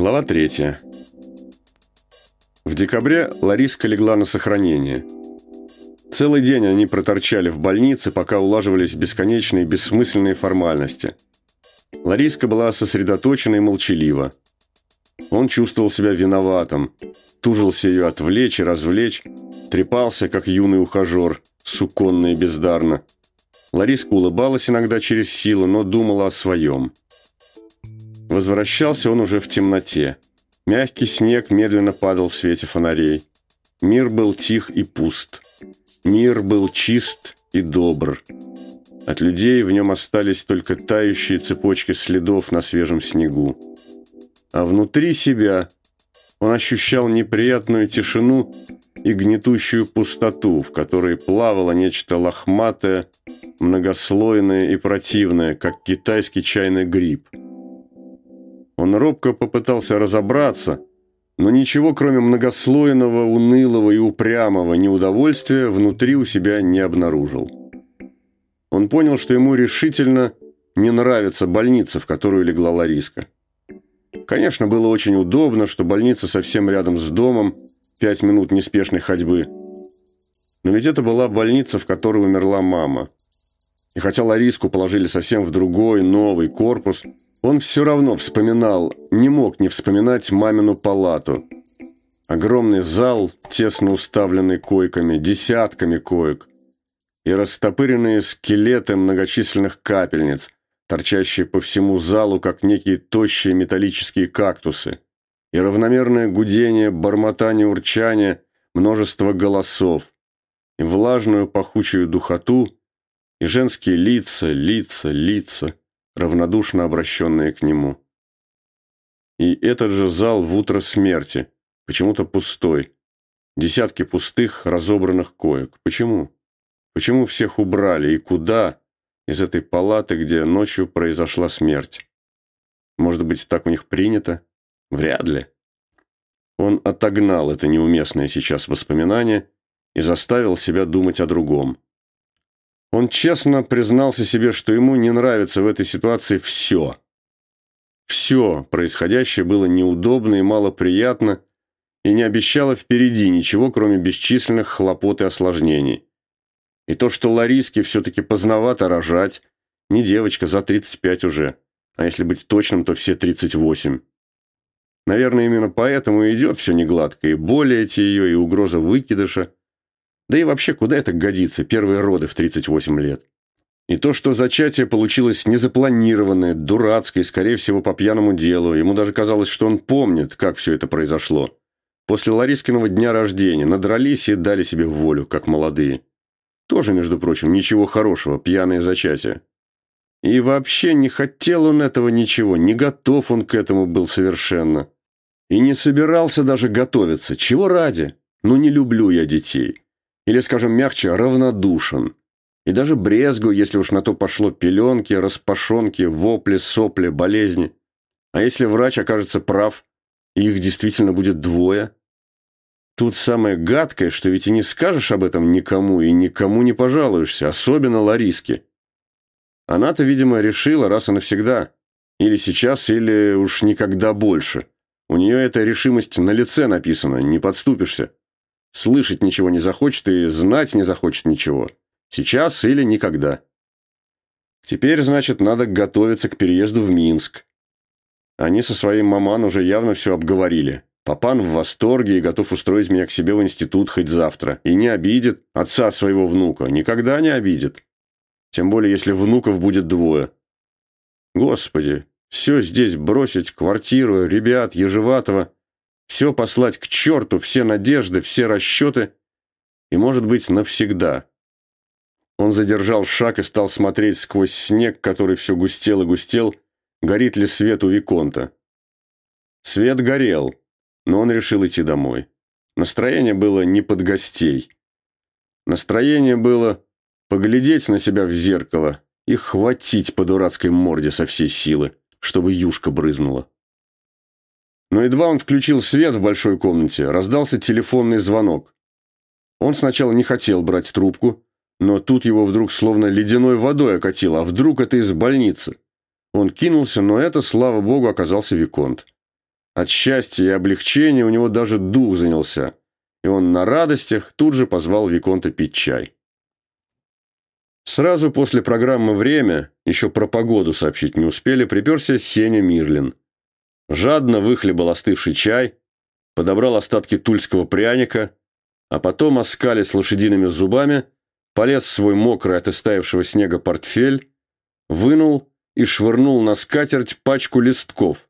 Глава третья. В декабре Лариска легла на сохранение. Целый день они проторчали в больнице, пока улаживались бесконечные бессмысленные формальности. Лариска была сосредоточена и молчалива. Он чувствовал себя виноватым, тужился ее отвлечь и развлечь, трепался, как юный ухажер, суконно и бездарно. Лариска улыбалась иногда через силу, но думала о своем. Возвращался он уже в темноте. Мягкий снег медленно падал в свете фонарей. Мир был тих и пуст. Мир был чист и добр. От людей в нем остались только тающие цепочки следов на свежем снегу. А внутри себя он ощущал неприятную тишину и гнетущую пустоту, в которой плавало нечто лохматое, многослойное и противное, как китайский чайный гриб. Он робко попытался разобраться, но ничего, кроме многослойного, унылого и упрямого неудовольствия, внутри у себя не обнаружил. Он понял, что ему решительно не нравится больница, в которую легла Лариска. Конечно, было очень удобно, что больница совсем рядом с домом, пять минут неспешной ходьбы. Но ведь это была больница, в которой умерла мама. И хотя Лариску положили совсем в другой, новый корпус, он все равно вспоминал, не мог не вспоминать мамину палату. Огромный зал, тесно уставленный койками, десятками коек. И растопыренные скелеты многочисленных капельниц, торчащие по всему залу, как некие тощие металлические кактусы. И равномерное гудение, бормотание, урчание, множество голосов. И влажную пахучую духоту – и женские лица, лица, лица, равнодушно обращенные к нему. И этот же зал в утро смерти, почему-то пустой. Десятки пустых, разобранных коек. Почему? Почему всех убрали и куда из этой палаты, где ночью произошла смерть? Может быть, так у них принято? Вряд ли. Он отогнал это неуместное сейчас воспоминание и заставил себя думать о другом. Он честно признался себе, что ему не нравится в этой ситуации все. Все происходящее было неудобно и малоприятно, и не обещало впереди ничего, кроме бесчисленных хлопот и осложнений. И то, что Лариске все-таки поздновато рожать, не девочка, за 35 уже, а если быть точным, то все 38. Наверное, именно поэтому идет все негладко, и боли эти ее, и угроза выкидыша – да и вообще, куда это годится, первые роды в 38 лет? И то, что зачатие получилось незапланированное, дурацкое, скорее всего, по пьяному делу. Ему даже казалось, что он помнит, как все это произошло. После Ларискиного дня рождения надрались и дали себе волю, как молодые. Тоже, между прочим, ничего хорошего, пьяное зачатие. И вообще не хотел он этого ничего, не готов он к этому был совершенно. И не собирался даже готовиться. Чего ради? Ну не люблю я детей или, скажем мягче, равнодушен. И даже брезгую, если уж на то пошло пеленки, распашонки, вопли, сопли, болезни. А если врач окажется прав, и их действительно будет двое? Тут самое гадкое, что ведь и не скажешь об этом никому, и никому не пожалуешься, особенно Лариске. Она-то, видимо, решила раз и навсегда. Или сейчас, или уж никогда больше. У нее эта решимость на лице написана, не подступишься. Слышать ничего не захочет и знать не захочет ничего. Сейчас или никогда. Теперь, значит, надо готовиться к переезду в Минск. Они со своим маман уже явно все обговорили. Папан в восторге и готов устроить меня к себе в институт хоть завтра. И не обидит отца своего внука. Никогда не обидит. Тем более, если внуков будет двое. Господи, все здесь бросить, квартиру, ребят, Ежеватого. Все послать к черту, все надежды, все расчеты. И, может быть, навсегда. Он задержал шаг и стал смотреть сквозь снег, который все густел и густел, горит ли свет у Виконта. Свет горел, но он решил идти домой. Настроение было не под гостей. Настроение было поглядеть на себя в зеркало и хватить по дурацкой морде со всей силы, чтобы юшка брызнула. Но едва он включил свет в большой комнате, раздался телефонный звонок. Он сначала не хотел брать трубку, но тут его вдруг словно ледяной водой окатило, а вдруг это из больницы. Он кинулся, но это, слава богу, оказался Виконт. От счастья и облегчения у него даже дух занялся, и он на радостях тут же позвал Виконта пить чай. Сразу после программы «Время», еще про погоду сообщить не успели, приперся Сеня Мирлин. Жадно выхлебал остывший чай, подобрал остатки тульского пряника, а потом, оскалясь лошадиными зубами, полез в свой мокрый от истаявшего снега портфель, вынул и швырнул на скатерть пачку листков,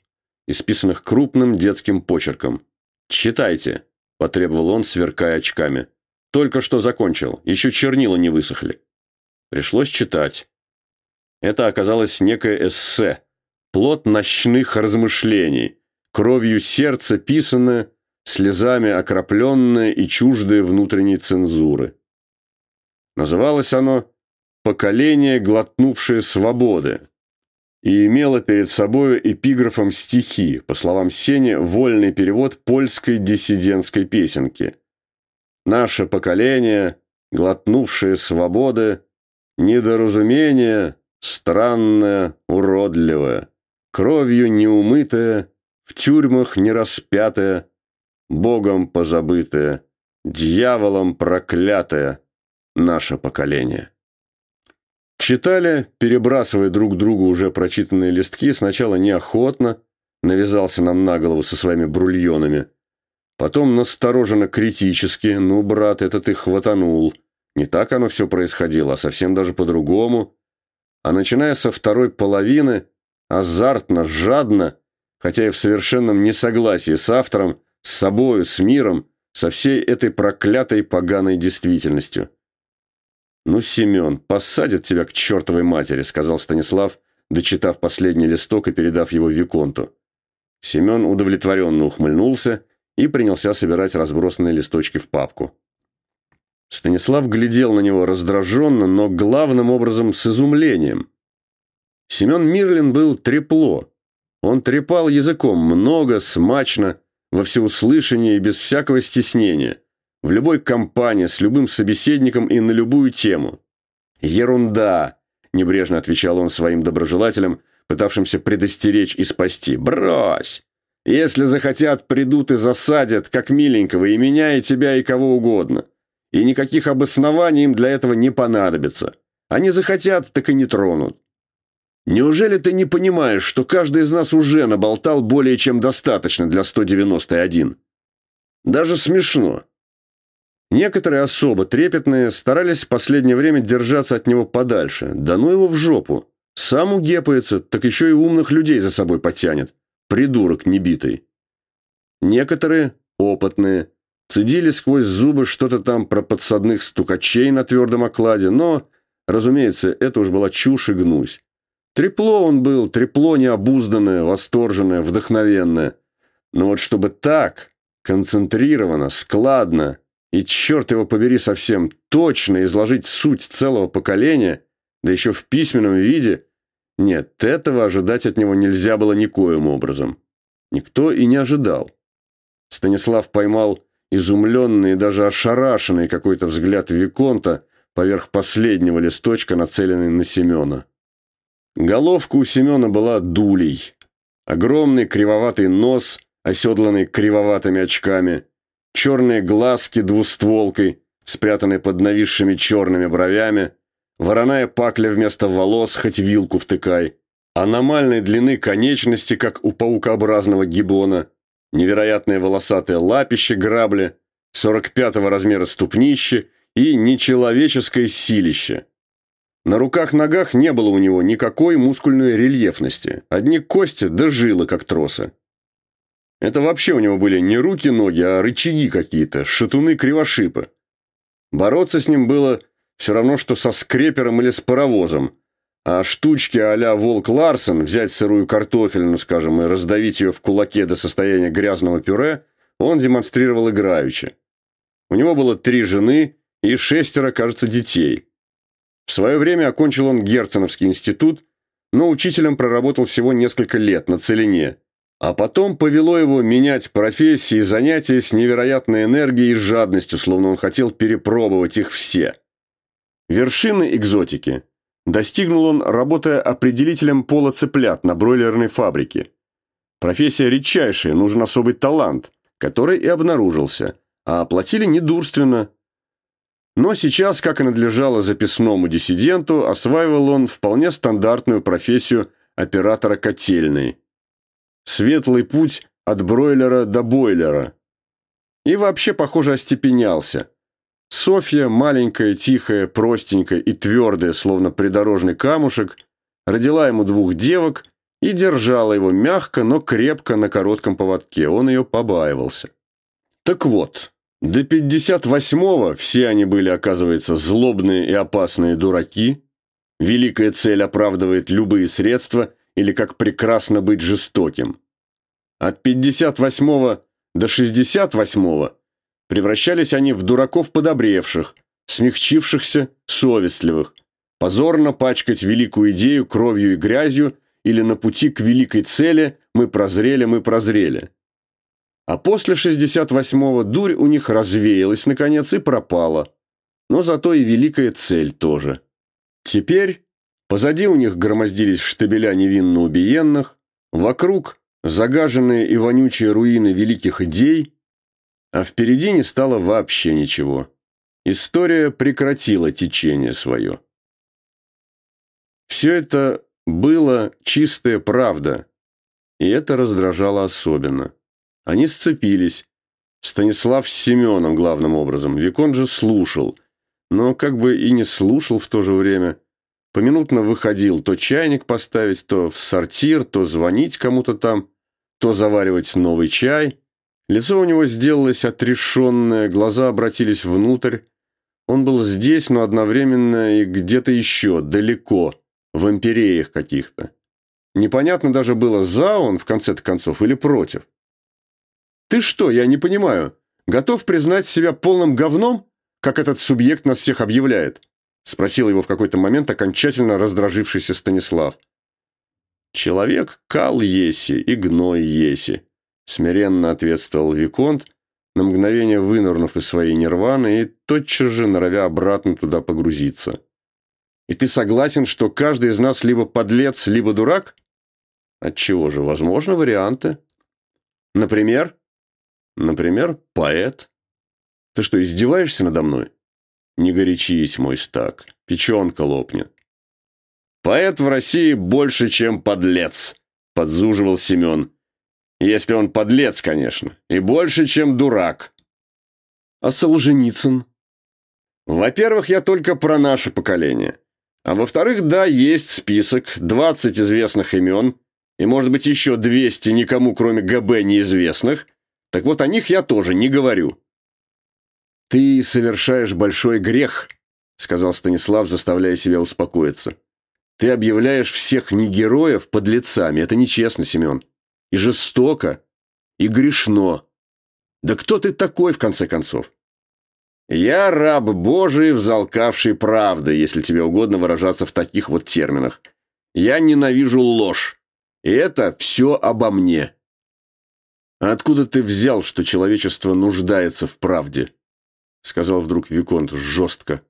исписанных крупным детским почерком. «Читайте», – потребовал он, сверкая очками. «Только что закончил, еще чернила не высохли». Пришлось читать. Это оказалось некое эссе, плод ночных размышлений, кровью сердца писанное, слезами окропленное и чуждое внутренней цензуры. Называлось оно «Поколение, глотнувшее свободы» и имело перед собой эпиграфом стихи, по словам Сени, вольный перевод польской диссидентской песенки. «Наше поколение, глотнувшее свободы, недоразумение, странное, уродливое, кровью неумытое, в тюрьмах не распятое, Богом позабытое, дьяволом проклятое, наше поколение. Читали, перебрасывая друг другу уже прочитанные листки, сначала неохотно, навязался нам на голову со своими брульонами, потом настороженно критически, ну, брат, это ты хватанул. Не так оно все происходило, а совсем даже по-другому. А начиная со второй половины, азартно, жадно, хотя и в совершенном несогласии с автором, с собою, с миром, со всей этой проклятой поганой действительностью. «Ну, Семен, посадят тебя к чертовой матери», — сказал Станислав, дочитав последний листок и передав его Виконту. Семен удовлетворенно ухмыльнулся и принялся собирать разбросанные листочки в папку. Станислав глядел на него раздраженно, но главным образом с изумлением. Семен Мирлин был трепло. Он трепал языком много, смачно, во всеуслышание и без всякого стеснения, в любой компании, с любым собеседником и на любую тему. «Ерунда!» – небрежно отвечал он своим доброжелателям, пытавшимся предостеречь и спасти. «Брось! Если захотят, придут и засадят, как миленького, и меня, и тебя, и кого угодно и никаких обоснований им для этого не понадобится. Они захотят, так и не тронут. Неужели ты не понимаешь, что каждый из нас уже наболтал более чем достаточно для 191? Даже смешно. Некоторые особо трепетные старались в последнее время держаться от него подальше. Да ну его в жопу. Сам угепается, так еще и умных людей за собой потянет. Придурок небитый. Некоторые, опытные, Цедили сквозь зубы что-то там про подсадных стукачей на твердом окладе, но, разумеется, это уж была чушь и гнусь. Трепло он был, трепло необузданное, восторженное, вдохновенное. Но вот чтобы так, концентрированно, складно и, черт его побери, совсем точно изложить суть целого поколения, да еще в письменном виде, нет, этого ожидать от него нельзя было никоим образом. Никто и не ожидал. Станислав поймал изумленный и даже ошарашенный какой-то взгляд Виконта поверх последнего листочка, нацеленный на Семена. Головка у Семена была дулей. Огромный кривоватый нос, оседланный кривоватыми очками, черные глазки двустволкой, спрятанные под нависшими черными бровями, вороная пакля вместо волос, хоть вилку втыкай, аномальной длины конечности, как у паукообразного гибона – невероятное волосатое лапище грабли, 45-го размера ступнище и нечеловеческое силище. На руках-ногах не было у него никакой мускульной рельефности, одни кости да жилы, как тросы. Это вообще у него были не руки-ноги, а рычаги какие-то, шатуны-кривошипы. Бороться с ним было все равно, что со скрепером или с паровозом, а штучки а-ля Волк Ларсен, взять сырую картофельну, скажем, и раздавить ее в кулаке до состояния грязного пюре, он демонстрировал играючи. У него было три жены и шестеро, кажется, детей. В свое время окончил он Герценовский институт, но учителем проработал всего несколько лет на целине. А потом повело его менять профессии и занятия с невероятной энергией и жадностью, словно он хотел перепробовать их все. Вершины экзотики – Достигнул он, работая определителем пола цыплят на бройлерной фабрике. Профессия редчайшая, нужен особый талант, который и обнаружился. А оплатили недурственно. Но сейчас, как и надлежало записному диссиденту, осваивал он вполне стандартную профессию оператора котельной. Светлый путь от бройлера до бойлера. И вообще, похоже, остепенялся. Софья, маленькая, тихая, простенькая и твердая, словно придорожный камушек, родила ему двух девок и держала его мягко, но крепко на коротком поводке. Он ее побаивался. Так вот, до 58-го все они были, оказывается, злобные и опасные дураки. Великая цель оправдывает любые средства или как прекрасно быть жестоким. От 58-го до 68-го превращались они в дураков подобревших, смягчившихся, совестливых, позорно пачкать великую идею кровью и грязью или на пути к великой цели «мы прозрели, мы прозрели». А после 68-го дурь у них развеялась, наконец, и пропала. Но зато и великая цель тоже. Теперь позади у них громоздились штабеля невинно убиенных, вокруг загаженные и вонючие руины великих идей, а впереди не стало вообще ничего. История прекратила течение свое. Все это было чистая правда, и это раздражало особенно. Они сцепились. Станислав с Семеном главным образом. Викон же слушал, но как бы и не слушал в то же время. Поминутно выходил то чайник поставить, то в сортир, то звонить кому-то там, то заваривать новый чай. Лицо у него сделалось отрешенное, глаза обратились внутрь. Он был здесь, но одновременно и где-то еще, далеко, в империях каких-то. Непонятно даже было, за он, в конце-то концов, или против. «Ты что, я не понимаю, готов признать себя полным говном, как этот субъект нас всех объявляет?» Спросил его в какой-то момент окончательно раздражившийся Станислав. «Человек кал еси и гной еси», смиренно ответствовал Виконт, на мгновение вынырнув из своей нирваны и тотчас же норовя обратно туда погрузиться. «И ты согласен, что каждый из нас либо подлец, либо дурак?» «Отчего же? Возможно, варианты». «Например?» Например, поэт. Ты что, издеваешься надо мной? Не горячись, мой стак, печенка лопнет. Поэт в России больше, чем подлец, подзуживал Семен. Если он подлец, конечно, и больше, чем дурак. А Солженицын? Во-первых, я только про наше поколение. А во-вторых, да, есть список, 20 известных имен, и, может быть, еще 200 никому, кроме ГБ, неизвестных – так вот о них я тоже не говорю. Ты совершаешь большой грех, сказал Станислав, заставляя себя успокоиться. Ты объявляешь всех не героев подлецами. Это нечестно, Семен. И жестоко, и грешно. Да кто ты такой, в конце концов? Я раб Божий, взалкавший правды, если тебе угодно выражаться в таких вот терминах. Я ненавижу ложь. И это все обо мне. «А откуда ты взял, что человечество нуждается в правде?» Сказал вдруг Виконт жестко.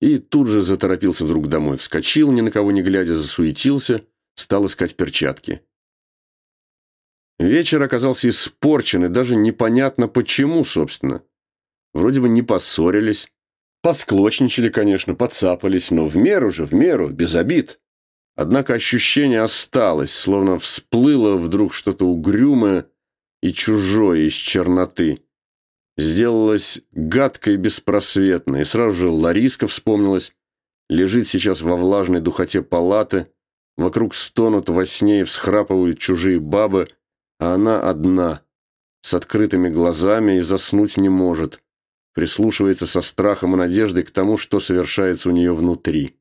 И тут же заторопился вдруг домой. Вскочил, ни на кого не глядя, засуетился, стал искать перчатки. Вечер оказался испорчен, и даже непонятно почему, собственно. Вроде бы не поссорились. Посклочничали, конечно, подцапались, но в меру же, в меру, без обид. Однако ощущение осталось, словно всплыло вдруг что-то угрюмое, и чужое из черноты. Сделалось гадко и беспросветно, и сразу же Лариска вспомнилась. Лежит сейчас во влажной духоте палаты, вокруг стонут во сне и всхрапывают чужие бабы, а она одна, с открытыми глазами и заснуть не может, прислушивается со страхом и надеждой к тому, что совершается у нее внутри.